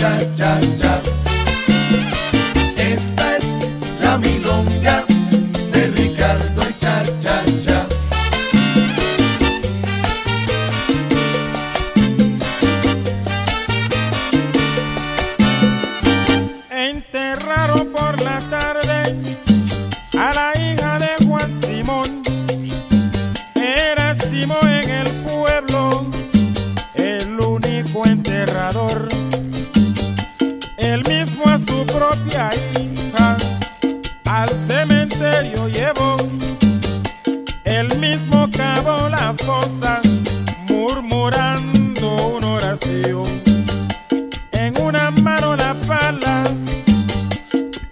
cha cha cha. Mismo a su propia hija al cementerio llevó, el mismo cavó la fosa murmurando una oración. En una mano la pala,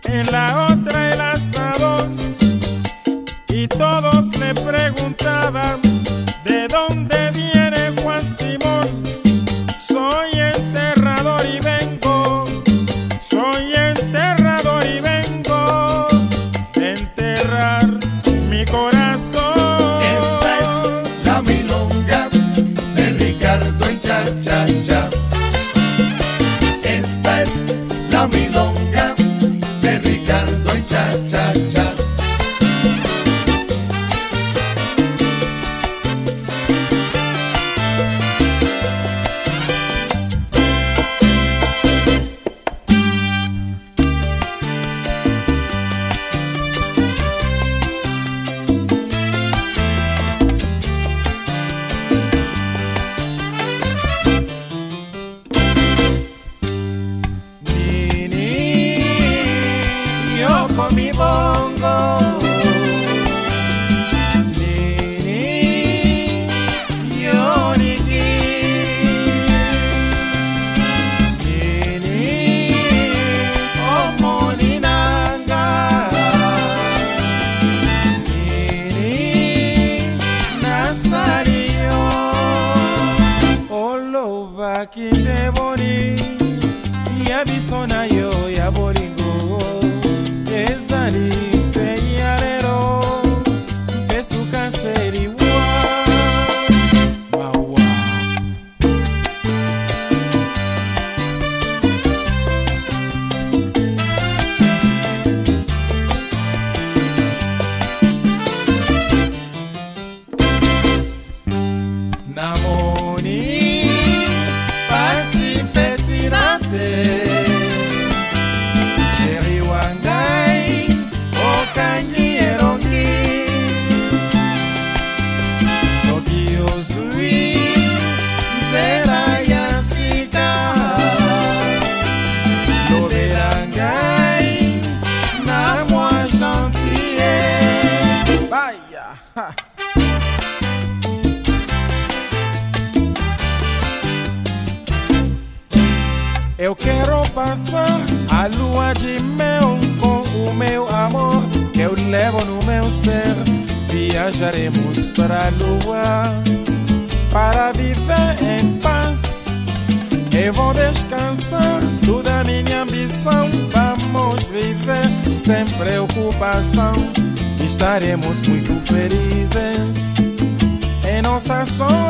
en la otra el asador, y todos le preguntaban Oloba kindeboni. ya biso na yo Eu quero passar a lua de mel com o meu amor. Eu levo no meu ser. Viajaremos para a lua para viver em paz. Eu vou descansar toda minha ambição. Vamos viver sem preocupação. Estaremos muito felizes em nossa solidão.